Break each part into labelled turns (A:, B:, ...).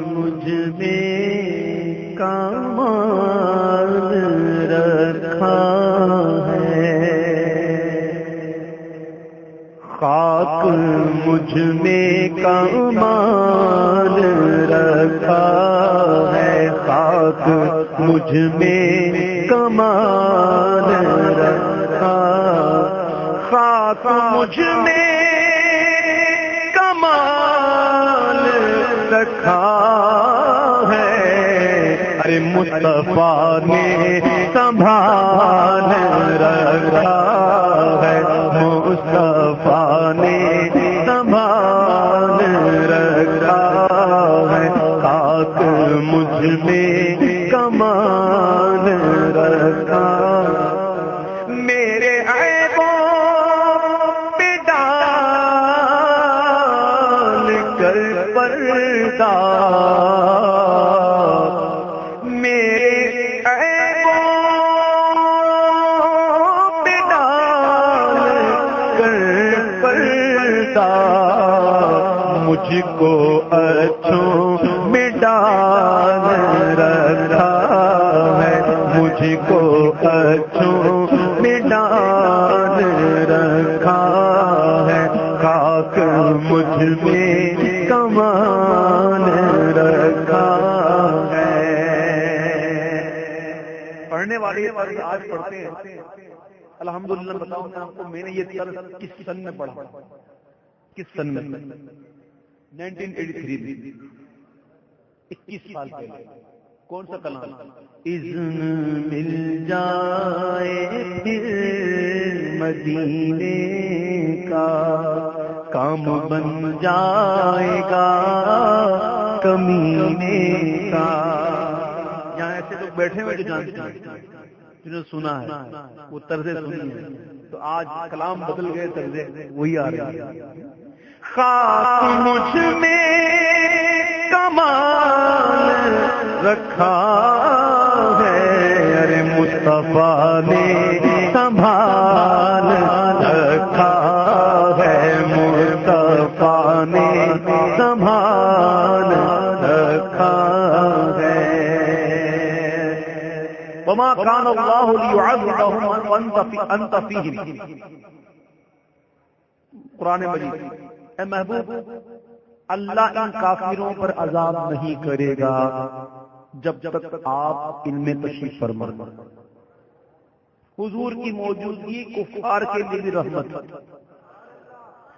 A: مجھ میں کمال رکھا ہے۔ خاک مجھ میں کمال رکھا ہے۔ خاک مجھ میں کمال رکھا۔ خاک مجھ میں رکھا ہے۔ ارے مصطفیٰ نے سنبھال رکھا ہے۔ مصطفیٰ مجھ کو اچھوں میں ڈال رکھا ہے مجھ کو اچھوں میں ڈال رکھا ہے۔ خاک مجھ میں کمان رکھا ہے۔
B: پڑھنے والے آج پڑھتے ہیں۔ الحمد للہ بتاؤں میں آپ کو، میں نے یہ کس سن میں پڑھا؟ کس سن میں؟ نائنٹین ایٹی تھری میں۔ اکیس سال پہلے کون سا کلام؟
A: اذن مل جائے پھر مدینے کا۔ کام بن جائے گا کمینے کا۔
B: یہاں ایسے لوگ بیٹھے ہوئے جو جانتے ہیں۔ جنہوں نے سنا ہے وہ طرزیں سنی ہے تو آج کلام بدل گئے طرزیں وہی آ رہے ہیں۔
A: خاک مجھ میں کمال رکھا ہے۔ ارے مصطفیٰ نے سنبھال رکھا ہے۔ مصطفیٰ نے سنبھال رکھا ہے۔
B: وما كان الله ليعذبهم وانت في انت فيهم قرآن مجید۔ اے محبوب، اللہ ان کافروں پر عذاب نہیں کرے گا جب جب تک آپ ان میں تشریف فرما۔ حضور کی موجودگی کفار کے لیے بھی رحمت۔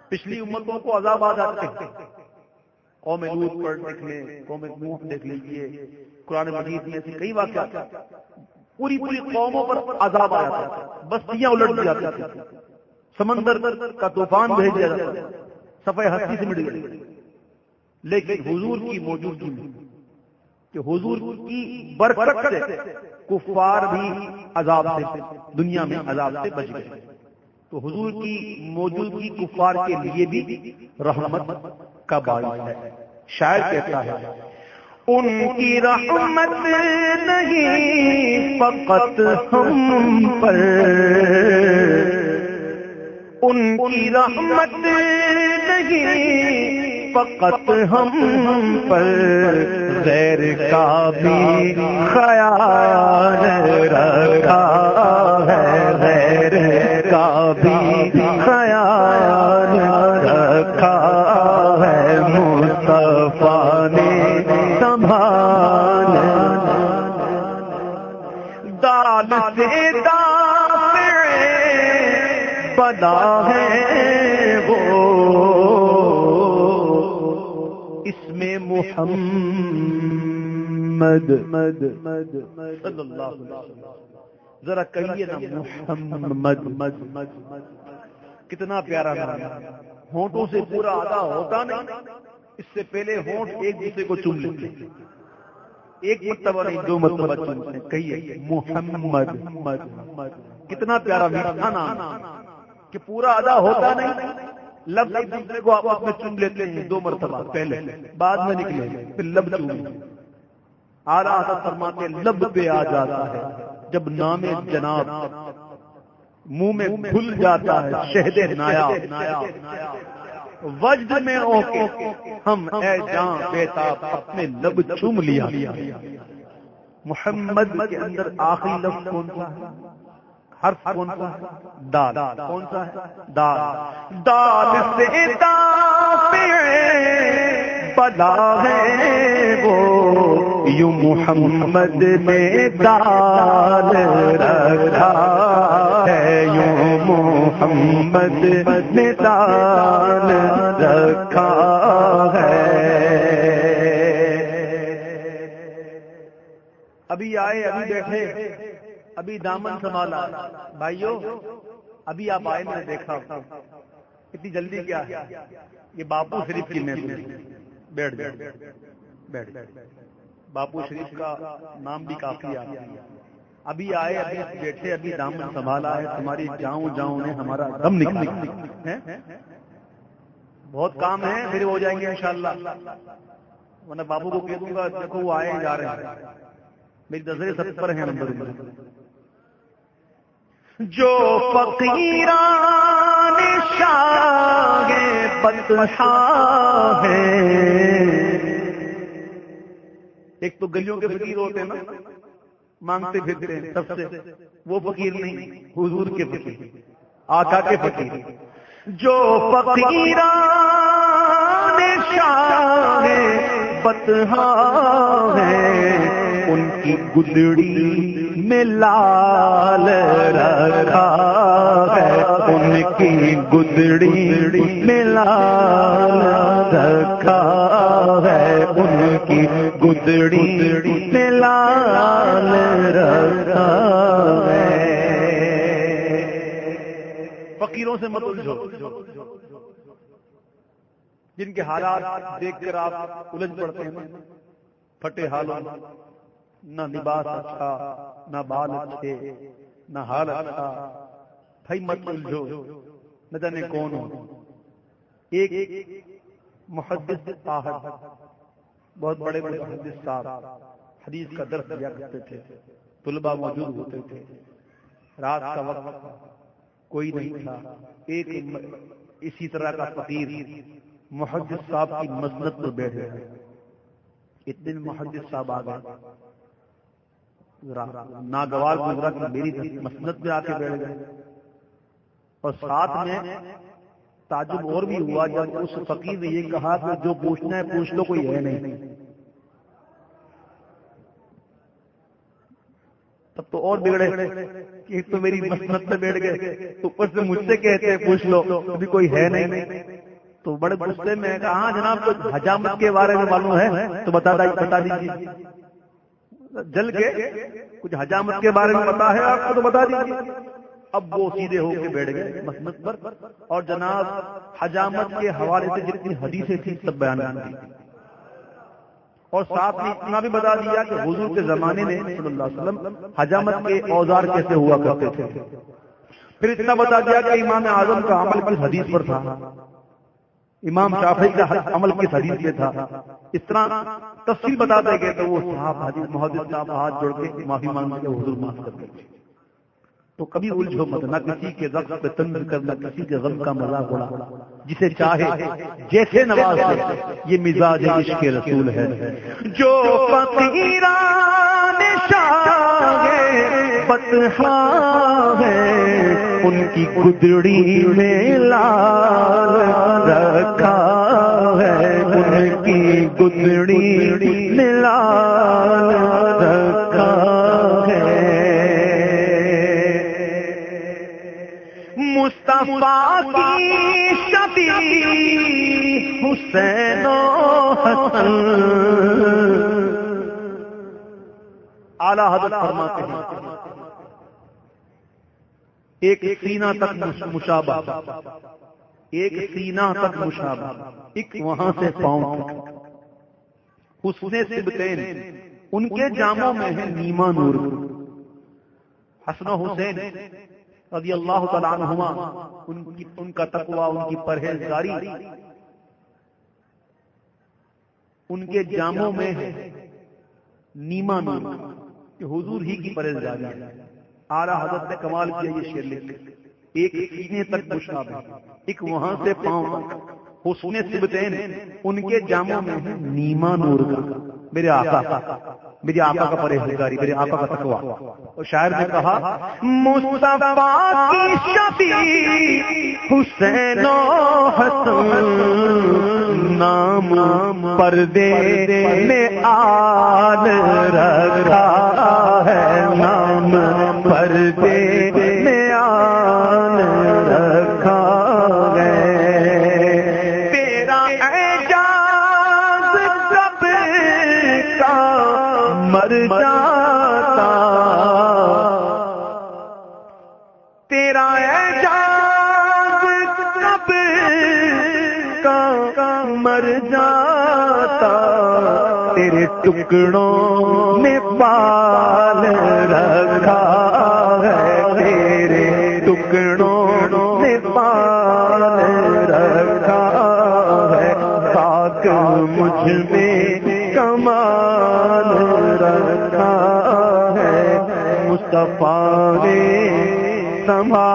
B: پچھلی امتوں کو عذاب آ جاتے ہیں۔ قوم لوت پر دیکھ لیں قوم نوح دیکھ لیجیے قرآن مجید میں سے کئی واقعات پوری پوری قوموں پر عذاب آ جاتا بستیاں الٹ جاتی سمندر کا طوفان بھیج دیا جاتا ہے ہستی سے مٹ گئی لیکن حضور کی موجودگی میں کہ حضور کی برکت سے کفار بھی عذاب سے، دنیا میں عذاب سے بچ گئے۔ تو حضور کی موجودگی کفار کے لیے بھی رحمت کا باعث ہے۔ شاید کہتا ہے،
A: ان کی رحمت نہیں فقط ہم پر ان کی رحمت نہیں، فقط ہم پر غیر کا بھی خیال رکھا ہے، غیر کا بھی خیال رکھا ہے۔ مصطفیٰ نے سنبھال دال سے میں محمد مد مد
B: صلی اللہ علیہ وسلم۔ ذرا کہیے نا محمد۔ مد مد کتنا پیارا نام ہونٹوں سے پورا آدھا ہوتا نہیں۔ اس سے پہلے ہونٹ ایک دوسرے کو چن لیتے ایک مرتبہ نہیں، دو مرتبہ چنتے ہیں۔ کہیے، محمد۔ کتنا پیارا میٹھا نام کہ پورا ادا ہوتا نہیں۔ لفظ ایک دوسرے کو آپس میں چن لیتے ہیں، دو مرتبہ، پہلے، بعد میں نکلے، پھر لب چن آرا فرماتے لب پہ آ جاتا ہے، جب نام جناب منہ میں کھل جاتا ہے، شہد نایا وجد میں ہو ہم اے جان بیتاب اپنے لب چوم لیا۔ محمد کے اندر آخری لفظ کون سا ہے؟ حرف کون سا ہے دال۔ کون سا ہے؟ دال۔ دال سے بلا ہے وہ۔ یوں محمد میں دال رکھا ہے۔ یوں محمد میں دال رکھا ہے۔ ابھی آئے، ابھی بیٹھے۔ ابھی دامن سنبھالا۔ بھائیو، ابھی آپ آئے میں نے دیکھا۔ اتنی جلدی کیا؟ یہ باپو شریف کی میں بیٹھ بیٹھ باپو شریف کا نام بھی کافی ہے ابھی آئے، ابھی بیٹھے، ابھی دامن سنبھالا۔ ہے تمہاری جاؤں جاؤں نے ہمارا دم نکلا بہت کام ہے پھر ہو جائیں گے انشاءاللہ۔ میں نے بابو کو کہہ دوں گا، دیکھو وہ آئے جا رہے ہیں۔ میری نظریں سب پر ہیں نمبر جو فقیران شاہ بدشاہ ہے ایک تو گلیوں کے فقیر ہوتے ہیں نا، مانگتے پھرتے ہیں سب سے۔ وہ فقیر نہیں، حضور کے فقیر، آقا کے فقیر۔ جو فقیران شاہ بتہا ہے ان کی گدڑی میں لال رکھا ہے۔ ان کی گدڑی میں لال رکھا ہے۔ ان کی گدڑی میں لال رکھا ہے۔ فقیروں سے مت الجھو۔ جن کے حالات دیکھ کر آپ الجھ پڑتے ہیں، پھٹے حالوں نہ لباس اچھا نہ بال اچھے، نہ حال اچھا۔ بھائی مت الجھو نہ جانے کون ہو۔ ایک محدث آہد بہت بڑے بڑے محدث صاحب، حدیث کا درس دیا کرتے تھے طلبا موجود ہوتے تھے۔ رات کا وقت کوئی نہیں تھا۔ ایک اسی طرح کا فقیر محدث صاحب کی مسنت پر بیٹھ گئے اتنے محدث صاحب آ گئے۔ ناگوار گزرا کہ میری مسنت میں آ کے بیٹھ گئے۔ اور ساتھ میں تعجب اور بھی ہوا جب اس فقیر نے یہ کہا کہ جو پوچھنا ہے، پوچھ لو، کوئی ہے نہیں۔ تب تو اور بگڑے کہ تو میری مسنت میں بیٹھ گئے۔ تو اوپر سے مجھ سے کہتے ہیں، پوچھ لو، ابھی کوئی ہے نہیں۔ تو بڑے غصے میں کہا ہاں جناب کچھ حجامت کے بارے میں معلوم ہے، تو بتا بتا دیجیے جل کے کچھ حجامت کے بارے میں پتا ہے، آپ کو تو بتا دیجیے اب وہ سیدھے ہو کے بیٹھ گئے مسنت پر اور جناب حجامت کے حوالے سے جتنی حدیثیں تھیں، سب بیان کی اور ساتھ میں اتنا بھی بتا دیا کہ حضور کے زمانے میں صلی اللہ علیہ وسلم حجامت کے اوزار کیسے ہوا کرتے تھے۔ پھر اتنا بتا دیا کہ امام اعظم کا عمل کس حدیث پر تھا۔ امام شافعی کا عمل کس حدیث میں تھا۔ اس طرح تفصیل بتاتے گئے تو وہ صاحب حدیث محدود صاحب ہاتھ جوڑ کے معافی مانگتے کے حضور معاف کر دیتے۔ تو کبھی الجھو مت نہ کسی کے رقص پہ تنظ کرنا کسی کے غم کا مذاق اڑا۔ جسے چاہے جیسے نواز یہ مزاج عشق کے رسول ہے۔ جو فقیران شاہ بتہا ہے، ان کی گدڑی میں لال رکھا ہے۔ ان کی گدڑی میں لال رکھا ہے۔ مصطفیٰ کی شبی حسین و حسن۔ اعلیٰ حضرت فرماتے ہیں۔ ایک سینہ تک مشابہ۔ ایک سینہ تک مشابہ۔ ایک وہاں سے پاؤں حسن سبتین ان کے جاموں میں ہے نیما نور۔ حسن حسین رضی اللہ تعالیٰ عنہما، ان کی ان کا تقوی، ان کی پرہیزگاری۔ ان کے جاموں میں ہے نیما نور، کہ حضور ہی کی پرہیزگاری۔ ہے آرا حضرت نے کمال کیا یہ شیر لکھ ایک سینے تک مشاب ہے ایک وہاں سے پاؤں تک حسن سبتین، ان کے جاموں میں نیما نور کا۔ میرے آقا میرے آقا کا پرہیزگاری میرے آقا کا تقوی۔ اور شاعر نے کہا،
A: مصطفیٰ کی شفیع حسین و حسن نام پردے میں آل رکھا ہے۔ نام پردے میں آل جاتا تیرا اعجاز کب کا مر جاتا؟ تیرے ٹکڑوں میں پال رکھا ہے۔ تیرے ٹکڑوں میں پال رکھا ہے۔ خاک مجھ میں پارے سما